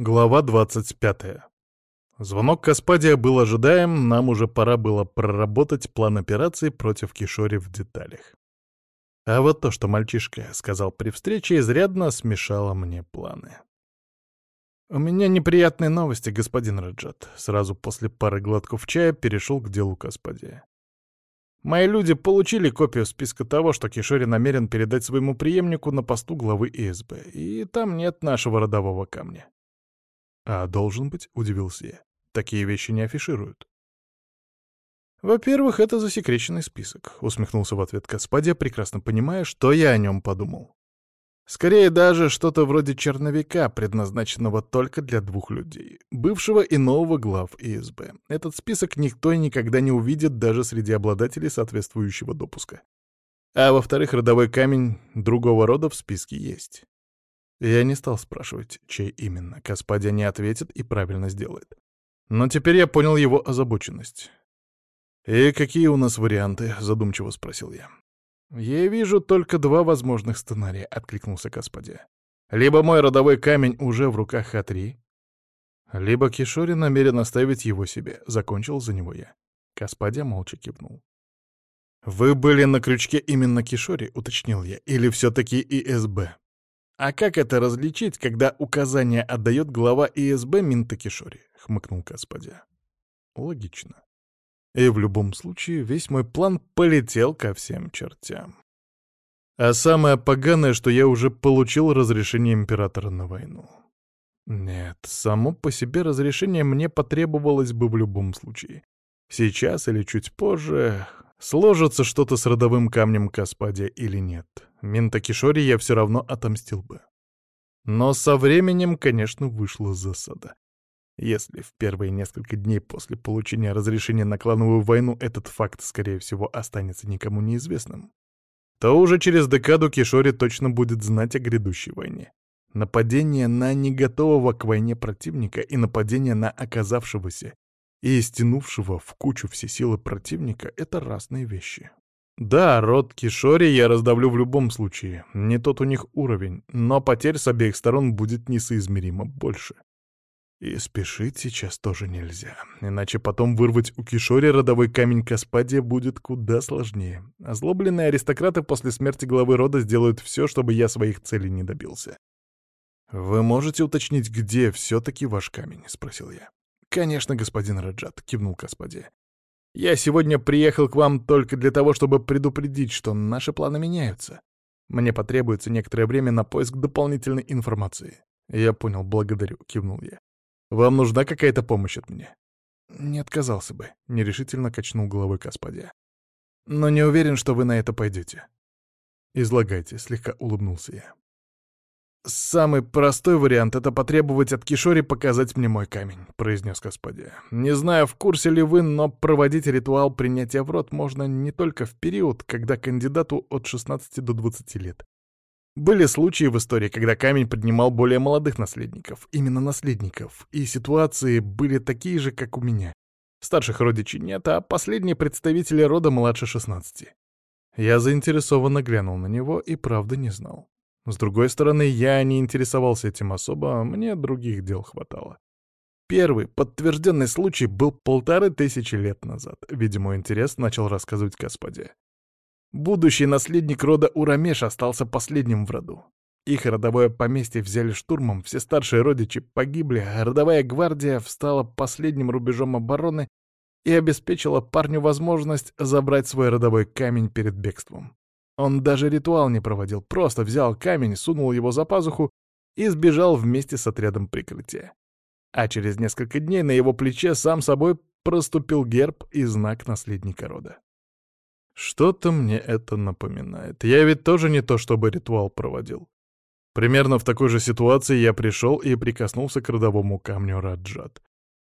Глава 25. Звонок Каспадия был ожидаем, нам уже пора было проработать план операции против Кишори в деталях. А вот то, что мальчишка сказал при встрече, изрядно смешало мне планы. «У меня неприятные новости, господин Раджат», — сразу после пары глотков чая перешел к делу Каспадия. «Мои люди получили копию списка того, что Кишори намерен передать своему преемнику на посту главы ИСБ, и там нет нашего родового камня. «А должен быть?» — удивился я. «Такие вещи не афишируют». «Во-первых, это засекреченный список», — усмехнулся в ответ Каспадия, прекрасно понимая, что я о нем подумал. «Скорее даже что-то вроде черновика, предназначенного только для двух людей, бывшего и нового глав ИСБ. Этот список никто и никогда не увидит даже среди обладателей соответствующего допуска. А во-вторых, родовой камень другого рода в списке есть. Я не стал спрашивать, чей именно. Каспадия не ответит и правильно сделает. Но теперь я понял его озабоченность. «И какие у нас варианты?» — задумчиво спросил я. «Я вижу только два возможных сценария», — откликнулся Каспадия. «Либо мой родовой камень уже в руках Хатри, либо Кишори намерен оставить его себе», — закончил за него я. Каспадия молча кивнул. «Вы были на крючке именно Кишори», — уточнил я, — «или все-таки ИСБ?» «А как это различить, когда указание отдает глава ИСБ Минтакишори?» — хмыкнул Каспадя. «Логично. И в любом случае весь мой план полетел ко всем чертям. А самое поганое, что я уже получил разрешение императора на войну. Нет, само по себе разрешение мне потребовалось бы в любом случае. Сейчас или чуть позже, Сложится что-то с родовым камнем Каспадия или нет. Ментакишори я все равно отомстил бы. Но со временем, конечно, вышла засада. Если в первые несколько дней после получения разрешения на клановую войну этот факт, скорее всего, останется никому неизвестным, то уже через декаду Кишори точно будет знать о грядущей войне. Нападение на неготового к войне противника и нападение на оказавшегося и стянувшего в кучу все силы противника — это разные вещи. Да, род Кишори я раздавлю в любом случае, не тот у них уровень, но потерь с обеих сторон будет несоизмеримо больше. И спешить сейчас тоже нельзя, иначе потом вырвать у Кишори родовой камень Каспадия будет куда сложнее. Озлобленные аристократы после смерти главы рода сделают все, чтобы я своих целей не добился. «Вы можете уточнить, где все-таки ваш камень?» — спросил я. «Конечно, господин Раджат», — кивнул Каспади. «Я сегодня приехал к вам только для того, чтобы предупредить, что наши планы меняются. Мне потребуется некоторое время на поиск дополнительной информации». «Я понял, благодарю», — кивнул я. «Вам нужна какая-то помощь от меня?» «Не отказался бы», — нерешительно качнул головой Каспадия. «Но не уверен, что вы на это пойдете». «Излагайте», — слегка улыбнулся я. «Самый простой вариант — это потребовать от Кишори показать мне мой камень», — произнес господи. «Не знаю, в курсе ли вы, но проводить ритуал принятия в рот можно не только в период, когда кандидату от 16 до 20 лет. Были случаи в истории, когда камень поднимал более молодых наследников, именно наследников, и ситуации были такие же, как у меня. Старших родичей нет, а последние представители рода младше 16. Я заинтересованно глянул на него и правда не знал. С другой стороны, я не интересовался этим особо, а мне других дел хватало. Первый подтвержденный случай был полторы тысячи лет назад. Видимо, интерес начал рассказывать господи. Будущий наследник рода Урамеш остался последним в роду. Их родовое поместье взяли штурмом, все старшие родичи погибли, а родовая гвардия встала последним рубежом обороны и обеспечила парню возможность забрать свой родовой камень перед бегством. Он даже ритуал не проводил, просто взял камень, сунул его за пазуху и сбежал вместе с отрядом прикрытия. А через несколько дней на его плече сам собой проступил герб и знак наследника рода. Что-то мне это напоминает. Я ведь тоже не то чтобы ритуал проводил. Примерно в такой же ситуации я пришел и прикоснулся к родовому камню Раджат.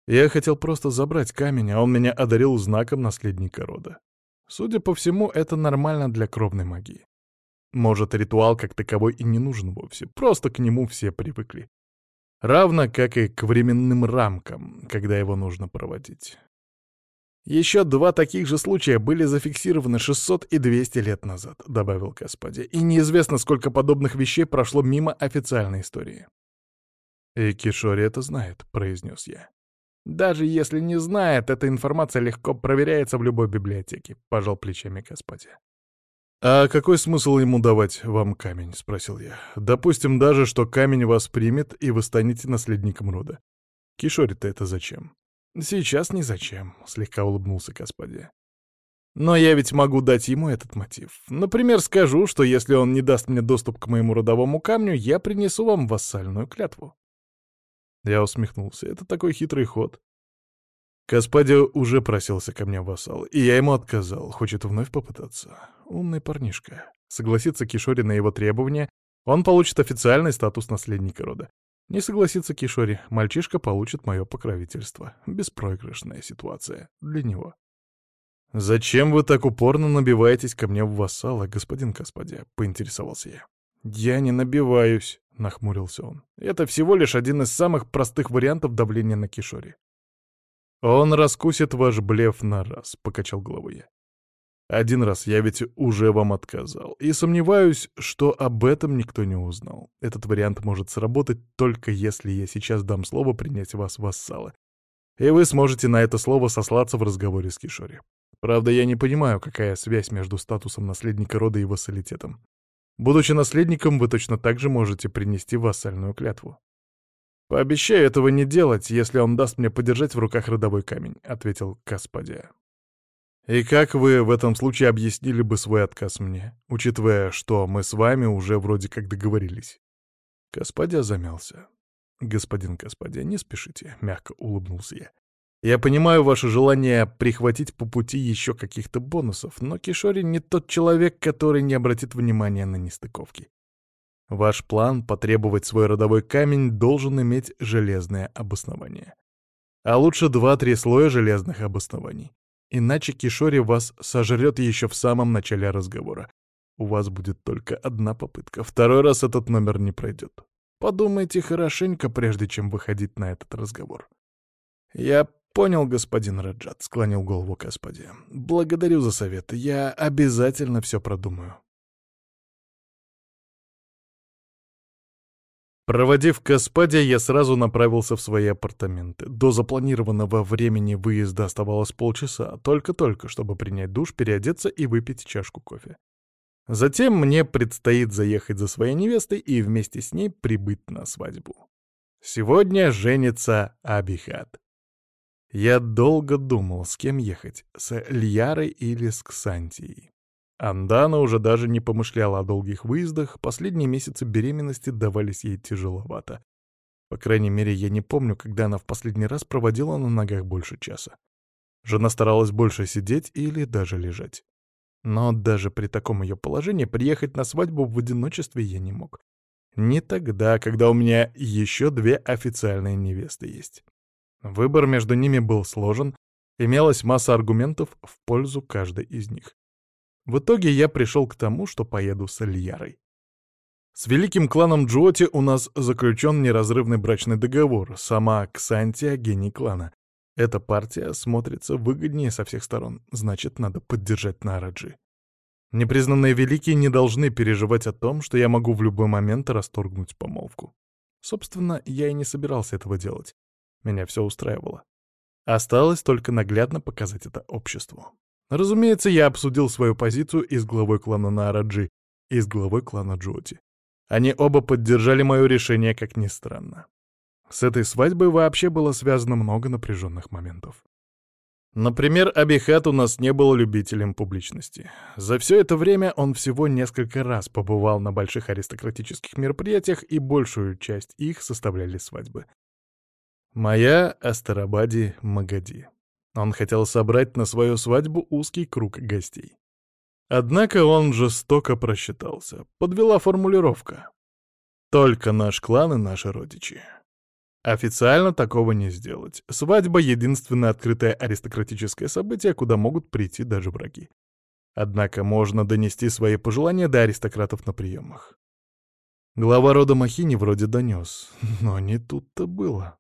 Я хотел просто забрать камень, а он меня одарил знаком наследника рода. Судя по всему, это нормально для кровной магии. Может, ритуал как таковой и не нужен вовсе, просто к нему все привыкли. Равно как и к временным рамкам, когда его нужно проводить. «Еще два таких же случая были зафиксированы 600 и 200 лет назад», — добавил Каспади, «и неизвестно, сколько подобных вещей прошло мимо официальной истории». «И Кишори это знает», — произнес я. «Даже если не знает, эта информация легко проверяется в любой библиотеке», — пожал плечами Господи. «А какой смысл ему давать вам камень?» — спросил я. «Допустим даже, что камень вас примет, и вы станете наследником рода. Кишори-то это зачем?» «Сейчас ни зачем», — слегка улыбнулся Господи. «Но я ведь могу дать ему этот мотив. Например, скажу, что если он не даст мне доступ к моему родовому камню, я принесу вам вассальную клятву». Я усмехнулся. «Это такой хитрый ход. Каспадио уже просился ко мне в вассал, и я ему отказал, хочет вновь попытаться. Умный парнишка. Согласится Кишори на его требования, он получит официальный статус наследника рода. Не согласится Кишори, мальчишка получит мое покровительство. Беспроигрышная ситуация для него. «Зачем вы так упорно набиваетесь ко мне в вассала, господин Каспадия?» — поинтересовался я. «Я не набиваюсь», — нахмурился он. «Это всего лишь один из самых простых вариантов давления на Кишори. «Он раскусит ваш блеф на раз», — покачал головой я. «Один раз я ведь уже вам отказал, и сомневаюсь, что об этом никто не узнал. Этот вариант может сработать только если я сейчас дам слово принять вас в вассалы, и вы сможете на это слово сослаться в разговоре с Кишори. Правда, я не понимаю, какая связь между статусом наследника рода и вассалитетом. Будучи наследником, вы точно так же можете принести вассальную клятву. «Пообещаю этого не делать, если он даст мне подержать в руках родовой камень», — ответил Каспадия. «И как вы в этом случае объяснили бы свой отказ мне, учитывая, что мы с вами уже вроде как договорились?» Каспадия замялся. «Господин Каспадия, не спешите», — мягко улыбнулся я. «Я понимаю ваше желание прихватить по пути еще каких-то бонусов, но Кишори не тот человек, который не обратит внимания на нестыковки. Ваш план потребовать свой родовой камень должен иметь железное обоснование. А лучше два-три слоя железных обоснований. Иначе Кишори вас сожрет еще в самом начале разговора. У вас будет только одна попытка. Второй раз этот номер не пройдет. Подумайте хорошенько, прежде чем выходить на этот разговор. «Я понял, господин Раджат», — склонил голову Каспади. «Благодарю за совет. Я обязательно все продумаю». Проводив Каспадия, я сразу направился в свои апартаменты. До запланированного времени выезда оставалось полчаса, только-только, чтобы принять душ, переодеться и выпить чашку кофе. Затем мне предстоит заехать за своей невестой и вместе с ней прибыть на свадьбу. Сегодня женится Абихат. Я долго думал, с кем ехать, с Льярой или с Ксантией. Андана уже даже не помышляла о долгих выездах, последние месяцы беременности давались ей тяжеловато. По крайней мере, я не помню, когда она в последний раз проводила на ногах больше часа. Жена старалась больше сидеть или даже лежать. Но даже при таком ее положении приехать на свадьбу в одиночестве я не мог. Не тогда, когда у меня еще две официальные невесты есть. Выбор между ними был сложен, имелась масса аргументов в пользу каждой из них. В итоге я пришел к тому, что поеду с Ильярой. С великим кланом Джоти у нас заключен неразрывный брачный договор, сама Ксантия — гений клана. Эта партия смотрится выгоднее со всех сторон, значит, надо поддержать Нараджи. Непризнанные великие не должны переживать о том, что я могу в любой момент расторгнуть помолвку. Собственно, я и не собирался этого делать. Меня все устраивало. Осталось только наглядно показать это обществу. Разумеется, я обсудил свою позицию и с главой клана Нараджи, и с главой клана Джоти. Они оба поддержали мое решение, как ни странно. С этой свадьбой вообще было связано много напряженных моментов. Например, Абихат у нас не был любителем публичности. За все это время он всего несколько раз побывал на больших аристократических мероприятиях, и большую часть их составляли свадьбы. Моя Астарабади Магади. Он хотел собрать на свою свадьбу узкий круг гостей. Однако он жестоко просчитался. Подвела формулировка. Только наш клан и наши родичи. Официально такого не сделать. Свадьба — единственное открытое аристократическое событие, куда могут прийти даже враги. Однако можно донести свои пожелания до аристократов на приемах. Глава рода Махини вроде донес, но не тут-то было.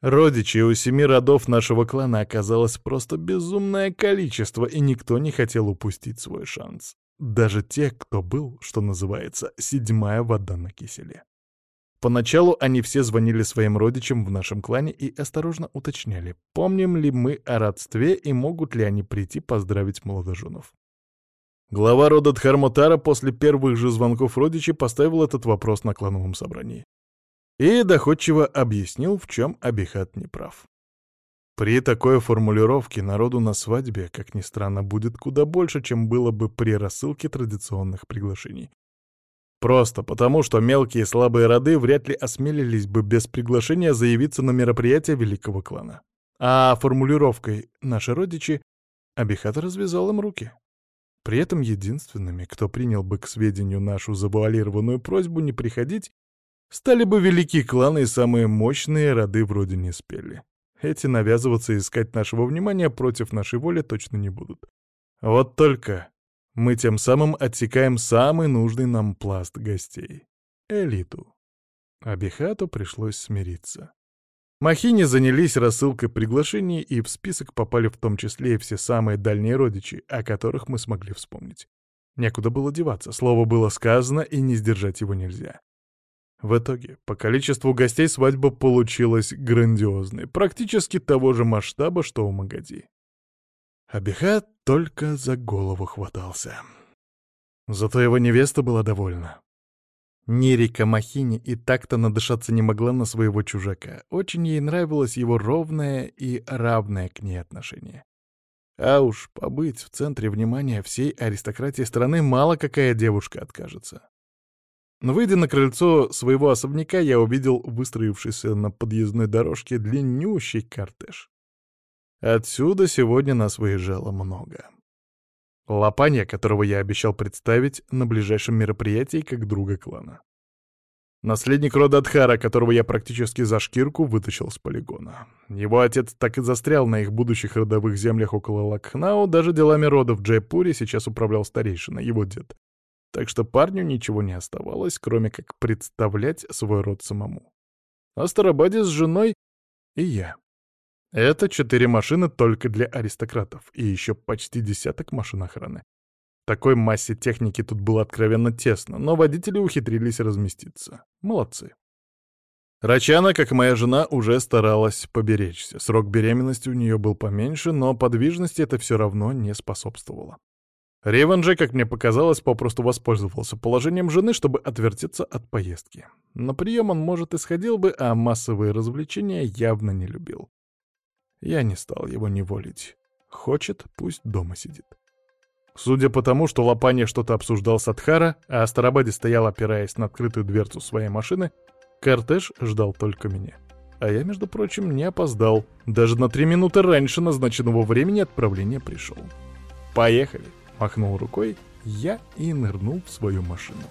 Родичей у семи родов нашего клана оказалось просто безумное количество, и никто не хотел упустить свой шанс. Даже те, кто был, что называется, седьмая вода на киселе. Поначалу они все звонили своим родичам в нашем клане и осторожно уточняли, помним ли мы о родстве и могут ли они прийти поздравить молодоженов. Глава рода Дхармотара после первых же звонков родичей поставил этот вопрос на клановом собрании. И доходчиво объяснил, в чем Абихат не прав. При такой формулировке народу на свадьбе, как ни странно, будет куда больше, чем было бы при рассылке традиционных приглашений. Просто потому, что мелкие слабые роды вряд ли осмелились бы без приглашения заявиться на мероприятие великого клана. А формулировкой «наши родичи» Абихат развязал им руки. При этом единственными, кто принял бы к сведению нашу завуалированную просьбу не приходить, стали бы великие кланы и самые мощные роды вроде не спели. Эти навязываться и искать нашего внимания против нашей воли точно не будут. Вот только мы тем самым отсекаем самый нужный нам пласт гостей — элиту. Абихату пришлось смириться. Махини занялись рассылкой приглашений, и в список попали в том числе и все самые дальние родичи, о которых мы смогли вспомнить. Некуда было деваться, слово было сказано, и не сдержать его нельзя. В итоге, по количеству гостей свадьба получилась грандиозной, практически того же масштаба, что у Магади. Абихат только за голову хватался. Зато его невеста была довольна. Нерика Махини и так-то надышаться не могла на своего чужака. Очень ей нравилось его ровное и равное к ней отношение. А уж побыть в центре внимания всей аристократии страны мало какая девушка откажется. Выйдя на крыльцо своего особняка, я увидел выстроившийся на подъездной дорожке длиннющий кортеж. Отсюда сегодня нас выезжало много. Лопанья, которого я обещал представить на ближайшем мероприятии как друга клана. Наследник рода Адхара, которого я практически за шкирку вытащил с полигона. Его отец так и застрял на их будущих родовых землях около Лакхнау, даже делами рода в Джайпуре сейчас управлял старейшина, его дед. Так что парню ничего не оставалось, кроме как представлять свой род самому. А Старобаде с женой и я. Это четыре машины только для аристократов и еще почти десяток машин охраны. Такой массе техники тут было откровенно тесно, но водители ухитрились разместиться. Молодцы. Рачана, как моя жена, уже старалась поберечься. Срок беременности у нее был поменьше, но подвижности это все равно не способствовало. Реван же, как мне показалось, попросту воспользовался положением жены, чтобы отвертеться от поездки. На прием он, может, и сходил бы, а массовые развлечения явно не любил. Я не стал его неволить. Хочет, пусть дома сидит. Судя по тому, что Лопаня что-то обсуждал с Адхара, а Астарабаде стоял, опираясь на открытую дверцу своей машины, кортеж ждал только меня. А я, между прочим, не опоздал. Даже на три минуты раньше назначенного времени отправления пришел. «Поехали!» — махнул рукой я и нырнул в свою машину.